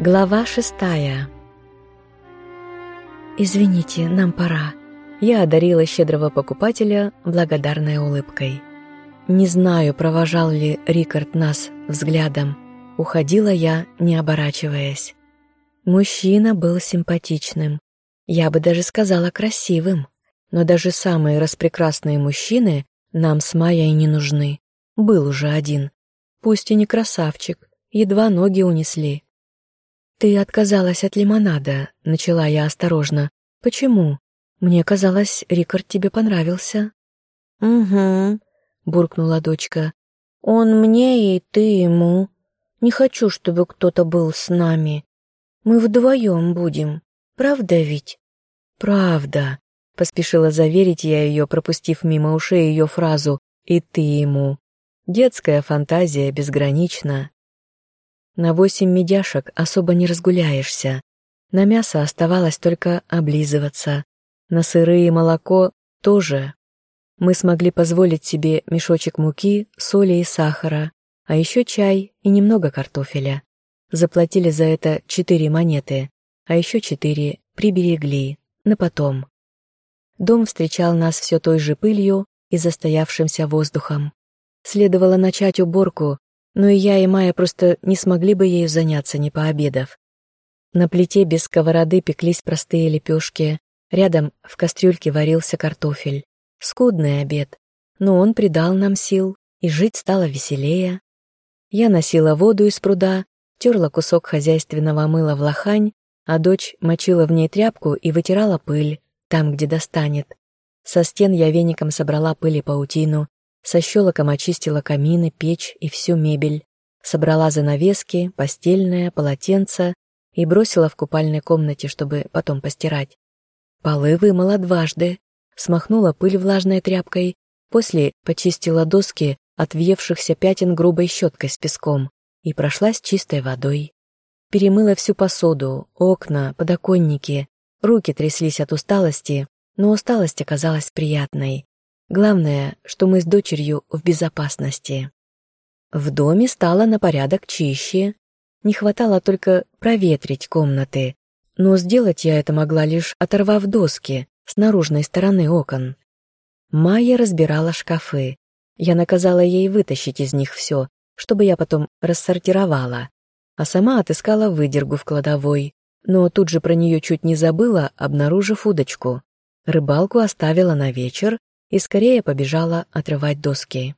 Глава шестая. «Извините, нам пора». Я одарила щедрого покупателя благодарной улыбкой. Не знаю, провожал ли Рикард нас взглядом. Уходила я, не оборачиваясь. Мужчина был симпатичным. Я бы даже сказала красивым. Но даже самые распрекрасные мужчины нам с Майей не нужны. Был уже один. Пусть и не красавчик, едва ноги унесли. «Ты отказалась от лимонада», — начала я осторожно. «Почему? Мне казалось, Рикард тебе понравился». «Угу», — буркнула дочка. «Он мне и ты ему. Не хочу, чтобы кто-то был с нами. Мы вдвоем будем. Правда ведь?» «Правда», — поспешила заверить я ее, пропустив мимо ушей ее фразу «и ты ему». Детская фантазия безгранична. На восемь медяшек особо не разгуляешься. На мясо оставалось только облизываться. На сыры и молоко тоже. Мы смогли позволить себе мешочек муки, соли и сахара, а еще чай и немного картофеля. Заплатили за это четыре монеты, а еще четыре приберегли, на потом. Дом встречал нас все той же пылью и застоявшимся воздухом. Следовало начать уборку, но и я, и Майя просто не смогли бы ею заняться, не пообедав. На плите без сковороды пеклись простые лепешки, рядом в кастрюльке варился картофель. Скудный обед, но он придал нам сил, и жить стало веселее. Я носила воду из пруда, терла кусок хозяйственного мыла в лохань, а дочь мочила в ней тряпку и вытирала пыль, там, где достанет. Со стен я веником собрала пыль и паутину, со щелоком очистила камины, печь и всю мебель. Собрала занавески, постельное, полотенце и бросила в купальной комнате, чтобы потом постирать. Полы вымыла дважды, смахнула пыль влажной тряпкой, после почистила доски от въевшихся пятен грубой щеткой с песком и прошлась чистой водой. Перемыла всю посуду, окна, подоконники. Руки тряслись от усталости, но усталость оказалась приятной. Главное, что мы с дочерью в безопасности. В доме стало на порядок чище. Не хватало только проветрить комнаты, но сделать я это могла лишь оторвав доски с наружной стороны окон. Майя разбирала шкафы. Я наказала ей вытащить из них все, чтобы я потом рассортировала, а сама отыскала выдергу в кладовой, но тут же про нее чуть не забыла, обнаружив удочку. Рыбалку оставила на вечер, и скорее побежала отрывать доски.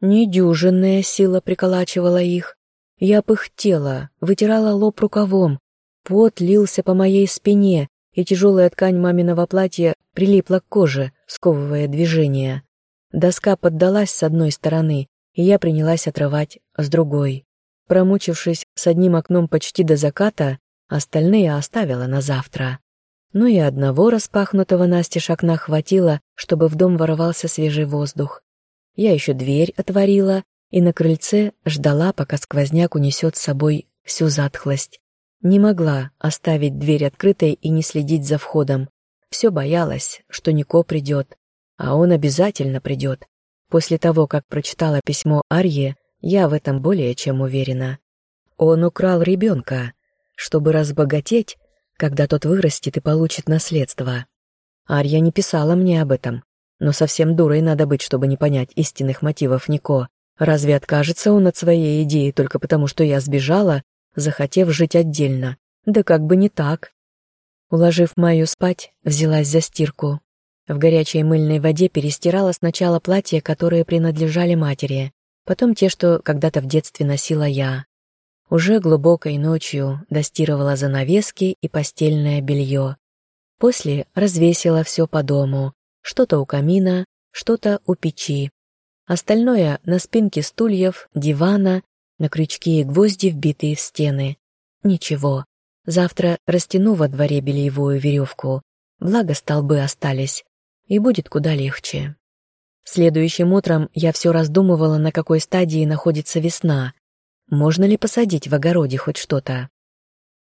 Недюжинная сила приколачивала их. Я пыхтела, вытирала лоб рукавом, пот лился по моей спине, и тяжелая ткань маминого платья прилипла к коже, сковывая движение. Доска поддалась с одной стороны, и я принялась отрывать с другой. Промучившись с одним окном почти до заката, остальные оставила на завтра но и одного распахнутого настежь окна хватило, чтобы в дом ворвался свежий воздух. Я еще дверь отворила и на крыльце ждала, пока сквозняк унесет с собой всю затхлость. Не могла оставить дверь открытой и не следить за входом. Все боялась, что Нико придет. А он обязательно придет. После того, как прочитала письмо Арье, я в этом более чем уверена. Он украл ребенка. Чтобы разбогатеть, когда тот вырастет и получит наследство. Арья не писала мне об этом, но совсем дурой надо быть, чтобы не понять истинных мотивов Нико. Разве откажется он от своей идеи только потому, что я сбежала, захотев жить отдельно? Да как бы не так. Уложив Майю спать, взялась за стирку. В горячей мыльной воде перестирала сначала платья, которые принадлежали матери, потом те, что когда-то в детстве носила я. Уже глубокой ночью достировала занавески и постельное белье. После развесила все по дому, что-то у камина, что-то у печи. Остальное на спинке стульев, дивана, на крючки и гвозди, вбитые в стены. Ничего, завтра растяну во дворе бельевую веревку, благо столбы остались, и будет куда легче. Следующим утром я все раздумывала, на какой стадии находится весна, можно ли посадить в огороде хоть что-то?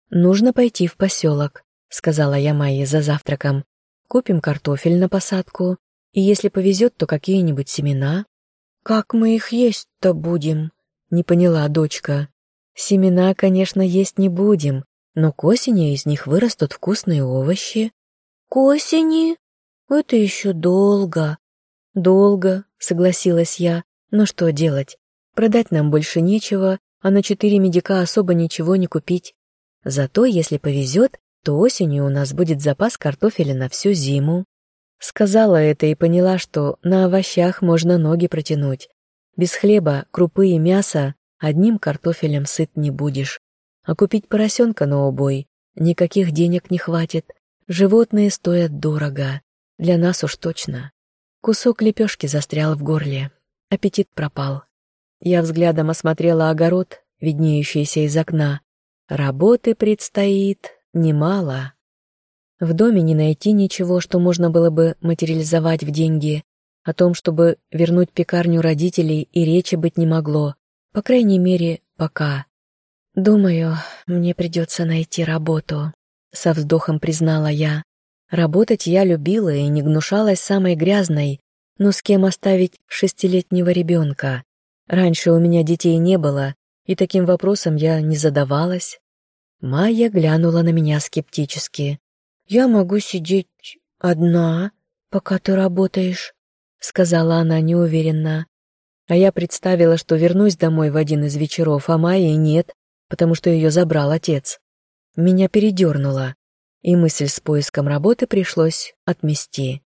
«Нужно пойти в поселок», — сказала я Майе за завтраком. «Купим картофель на посадку, и если повезет, то какие-нибудь семена». «Как мы их есть-то будем?» — не поняла дочка. Семена, конечно, есть не будем, но к осени из них вырастут вкусные овощи. К осени? Это еще долго. Долго, согласилась я. Но что делать? Продать нам больше нечего, а на четыре медика особо ничего не купить. Зато, если повезет, то осенью у нас будет запас картофеля на всю зиму. Сказала это и поняла, что на овощах можно ноги протянуть. Без хлеба, крупы и мяса одним картофелем сыт не будешь. А купить поросенка на убой никаких денег не хватит. Животные стоят дорого. Для нас уж точно. Кусок лепешки застрял в горле. Аппетит пропал. Я взглядом осмотрела огород, виднеющийся из окна. Работы предстоит немало. В доме не найти ничего, что можно было бы материализовать в деньги. О том, чтобы вернуть пекарню родителей, и речи быть не могло. По крайней мере, пока. «Думаю, мне придется найти работу», — со вздохом признала я. Работать я любила и не гнушалась самой грязной, но с кем оставить шестилетнего ребенка? Раньше у меня детей не было, и таким вопросом я не задавалась. Майя глянула на меня скептически. «Я могу сидеть одна, пока ты работаешь», — сказала она неуверенно. А я представила, что вернусь домой в один из вечеров, а Майи нет, потому что ее забрал отец. Меня передернуло, и мысль с поиском работы пришлось отмести.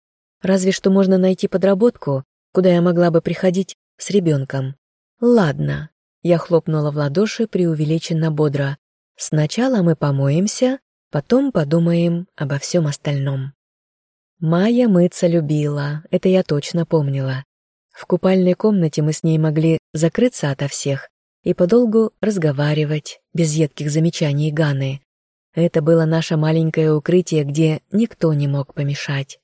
Разве что можно найти подработку, куда я могла бы приходить с ребенком. Ладно, я хлопнула в ладоши преувеличенно бодро. Сначала мы помоемся, потом подумаем обо всем остальном. Майя мыться любила, это я точно помнила. В купальной комнате мы с ней могли закрыться ото всех и подолгу разговаривать, без едких замечаний Ганы. Это было наше маленькое укрытие, где никто не мог помешать.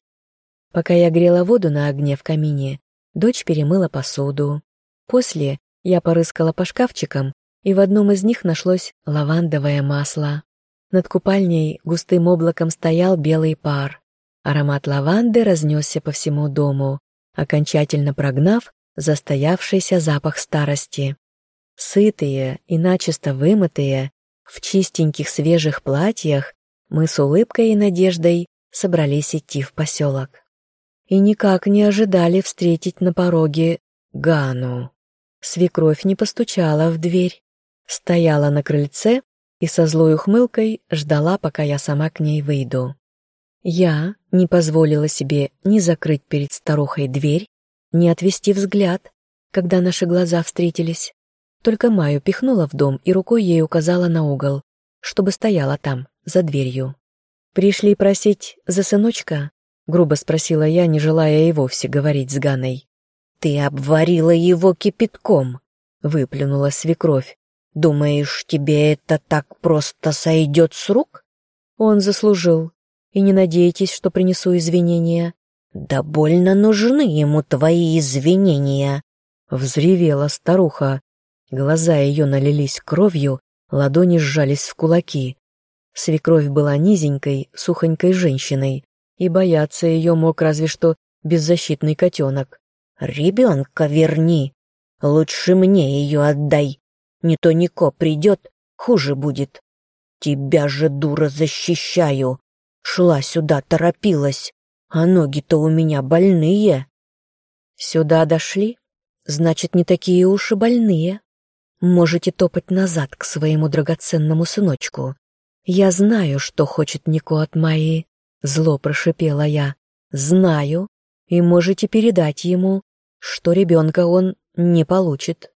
Пока я грела воду на огне в камине, дочь перемыла посуду. После я порыскала по шкафчикам, и в одном из них нашлось лавандовое масло. Над купальней густым облаком стоял белый пар. Аромат лаванды разнесся по всему дому, окончательно прогнав застоявшийся запах старости. Сытые и начисто вымытые, в чистеньких свежих платьях, мы с улыбкой и надеждой собрались идти в поселок. И никак не ожидали встретить на пороге Гану. Свекровь не постучала в дверь, стояла на крыльце и со злой ухмылкой ждала, пока я сама к ней выйду. Я не позволила себе ни закрыть перед старухой дверь, ни отвести взгляд, когда наши глаза встретились. Только Маю пихнула в дом и рукой ей указала на угол, чтобы стояла там, за дверью. «Пришли просить за сыночка?» — грубо спросила я, не желая и вовсе говорить с Ганой. «Ты обварила его кипятком», — выплюнула свекровь. «Думаешь, тебе это так просто сойдет с рук?» Он заслужил. И не надейтесь, что принесу извинения. «Да больно нужны ему твои извинения», — взревела старуха. Глаза ее налились кровью, ладони сжались в кулаки. Свекровь была низенькой, сухонькой женщиной, и бояться ее мог разве что беззащитный котенок. «Ребенка верни! Лучше мне ее отдай! Не то Нико придет, хуже будет! Тебя же, дура, защищаю! Шла сюда, торопилась, а ноги-то у меня больные!» «Сюда дошли? Значит, не такие уж и больные!» Можете топать назад к своему драгоценному сыночку. Я знаю, что хочет Нико от Майи. Зло прошипела я. Знаю. И можете передать ему, что ребенка он не получит.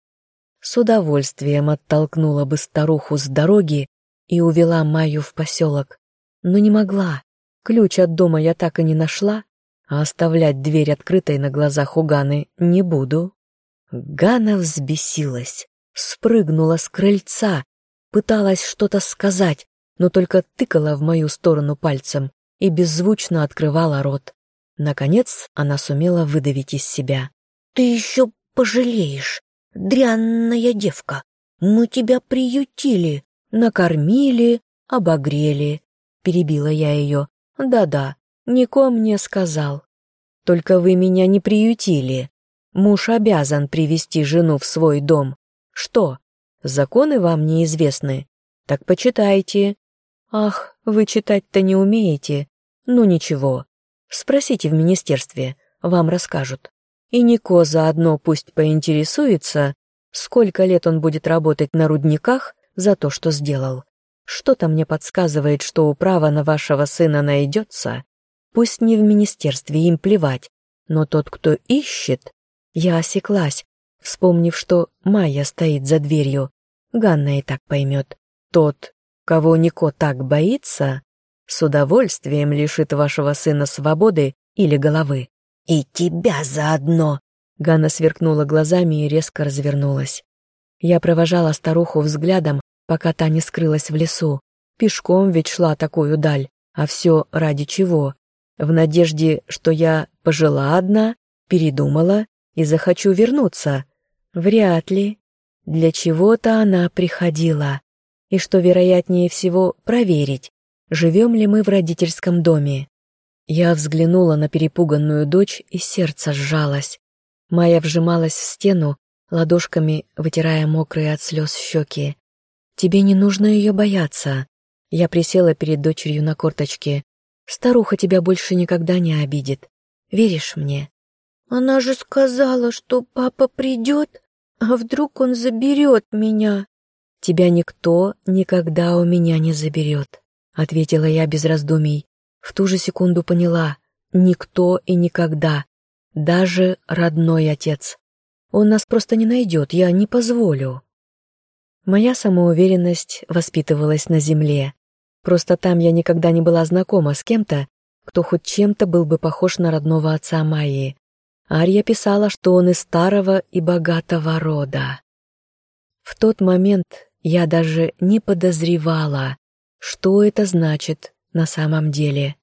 С удовольствием оттолкнула бы старуху с дороги и увела Майю в поселок. Но не могла. Ключ от дома я так и не нашла, а оставлять дверь открытой на глазах у Ганы не буду. Гана взбесилась спрыгнула с крыльца, пыталась что-то сказать, но только тыкала в мою сторону пальцем и беззвучно открывала рот. Наконец она сумела выдавить из себя. «Ты еще пожалеешь, дрянная девка! Мы тебя приютили, накормили, обогрели!» Перебила я ее. «Да-да, Нико мне сказал. Только вы меня не приютили. Муж обязан привести жену в свой дом. Что, Законы вам неизвестны? Так почитайте. Ах, вы читать-то не умеете. Ну ничего. Спросите в министерстве, вам расскажут. И Нико заодно пусть поинтересуется, сколько лет он будет работать на рудниках за то, что сделал. Что-то мне подсказывает, что управа на вашего сына найдется. Пусть не в министерстве, им плевать. Но тот, кто ищет... Я осеклась, вспомнив, что Майя стоит за дверью. Ганна и так поймет. Тот, кого Нико так боится, с удовольствием лишит вашего сына свободы или головы. «И тебя заодно!» Ганна сверкнула глазами и резко развернулась. Я провожала старуху взглядом, пока та не скрылась в лесу. Пешком ведь шла такую даль, а все ради чего? В надежде, что я пожила одна, передумала и захочу вернуться. Вряд ли. Для чего-то она приходила. И что вероятнее всего проверить, живем ли мы в родительском доме. Я взглянула на перепуганную дочь, и сердце сжалось. Майя вжималась в стену, ладошками вытирая мокрые от слез щеки. Тебе не нужно ее бояться. Я присела перед дочерью на корточке. Старуха тебя больше никогда не обидит. Веришь мне? Она же сказала, что папа придет, а вдруг он заберет меня? Тебя никто никогда у меня не заберет, ответила я без раздумий. В ту же секунду поняла. Никто и никогда. Даже родной отец. Он нас просто не найдет, я не позволю. Моя самоуверенность воспитывалась на земле. Просто там я никогда не была знакома с кем-то, кто хоть чем-то был бы похож на родного отца Майи. Арья писала, что он из старого и богатого рода. В тот момент я даже не подозревала, что это значит на самом деле.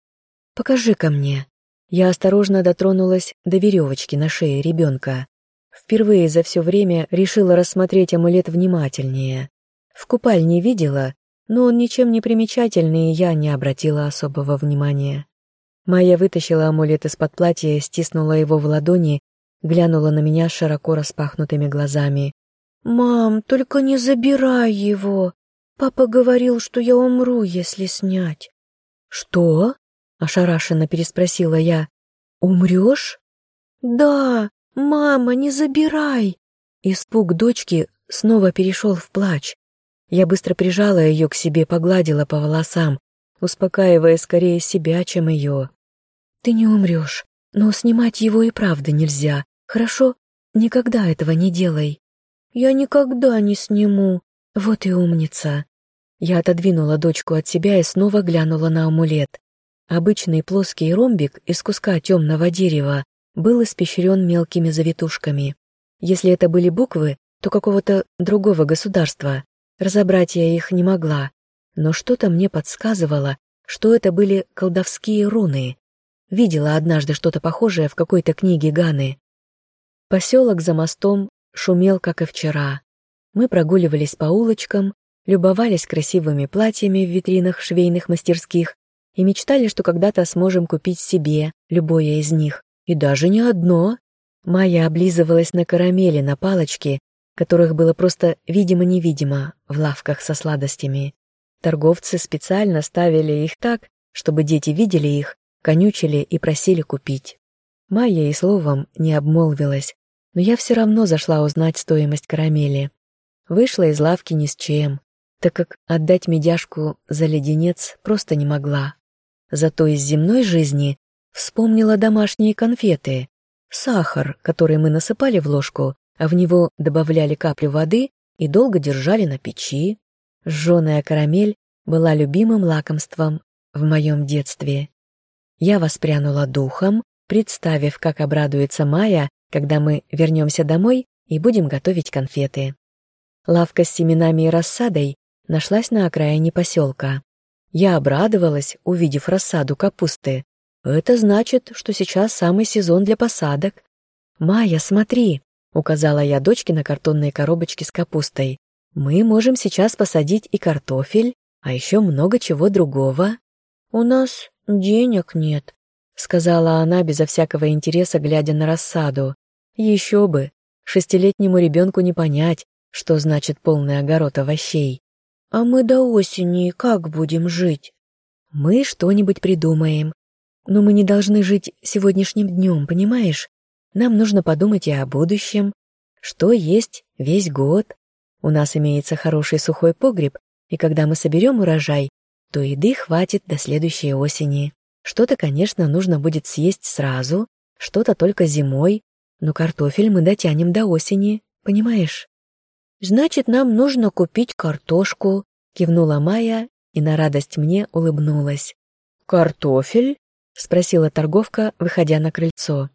«Покажи-ка мне». Я осторожно дотронулась до веревочки на шее ребенка. Впервые за все время решила рассмотреть амулет внимательнее. В купальне видела, но он ничем не примечательный, и я не обратила особого внимания. Майя вытащила амулет из-под платья, стиснула его в ладони, глянула на меня широко распахнутыми глазами. «Мам, только не забирай его. Папа говорил, что я умру, если снять». «Что?» — ошарашенно переспросила я. «Умрешь?» «Да, «Мама, не забирай!» Испуг дочки снова перешел в плач. Я быстро прижала ее к себе, погладила по волосам, успокаивая скорее себя, чем ее. «Ты не умрешь, но снимать его и правда нельзя, хорошо? Никогда этого не делай». «Я никогда не сниму». «Вот и умница». Я отодвинула дочку от себя и снова глянула на амулет. Обычный плоский ромбик из куска темного дерева был испещрен мелкими завитушками. Если это были буквы, то какого-то другого государства. Разобрать я их не могла, но что-то мне подсказывало, что это были колдовские руны. Видела однажды что-то похожее в какой-то книге Ганы. Поселок за мостом шумел, как и вчера. Мы прогуливались по улочкам, любовались красивыми платьями в витринах швейных мастерских и мечтали, что когда-то сможем купить себе любое из них. И даже не одно. Майя облизывалась на карамели на палочке, которых было просто видимо-невидимо в лавках со сладостями. Торговцы специально ставили их так, чтобы дети видели их, конючили и просили купить. Майя и словом не обмолвилась, но я все равно зашла узнать стоимость карамели. Вышла из лавки ни с чем, так как отдать медяшку за леденец просто не могла. Зато из земной жизни Вспомнила домашние конфеты. Сахар, который мы насыпали в ложку, а в него добавляли каплю воды и долго держали на печи. Жженая карамель была любимым лакомством в моем детстве. Я воспрянула духом, представив, как обрадуется Майя, когда мы вернемся домой и будем готовить конфеты. Лавка с семенами и рассадой нашлась на окраине поселка. Я обрадовалась, увидев рассаду капусты, это значит, что сейчас самый сезон для посадок. «Майя, смотри!» — указала я дочке на картонные коробочки с капустой. «Мы можем сейчас посадить и картофель, а еще много чего другого». «У нас денег нет», — сказала она безо всякого интереса, глядя на рассаду. «Еще бы! Шестилетнему ребенку не понять, что значит полный огород овощей. А мы до осени как будем жить? Мы что-нибудь придумаем. Но мы не должны жить сегодняшним днем, понимаешь? Нам нужно подумать и о будущем. Что есть весь год. У нас имеется хороший сухой погреб, и когда мы соберем урожай, то еды хватит до следующей осени. Что-то, конечно, нужно будет съесть сразу, что-то только зимой, но картофель мы дотянем до осени, понимаешь? Значит, нам нужно купить картошку, кивнула Майя и на радость мне улыбнулась. Картофель? спросила торговка, выходя на крыльцо.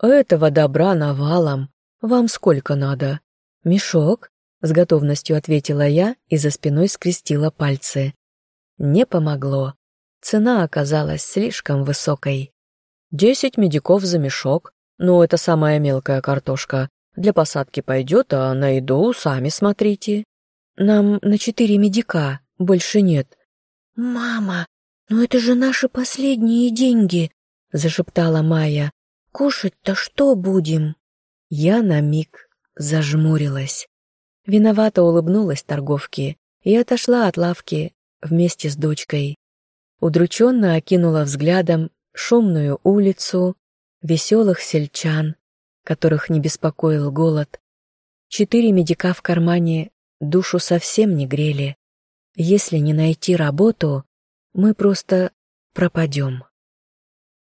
Этого добра навалом. Вам сколько надо? Мешок? С готовностью ответила я и за спиной скрестила пальцы. Не помогло. Цена оказалась слишком высокой. Десять медиков за мешок. Ну, это самая мелкая картошка. Для посадки пойдет, а на еду сами смотрите. Нам на четыре медика, больше нет. Мама, ну это же наши последние деньги, зашептала Майя. Кушать-то что будем? Я на миг зажмурилась. Виновато улыбнулась торговке и отошла от лавки вместе с дочкой. Удрученно окинула взглядом шумную улицу, веселых сельчан, которых не беспокоил голод. Четыре медика в кармане душу совсем не грели. Если не найти работу, мы просто пропадем.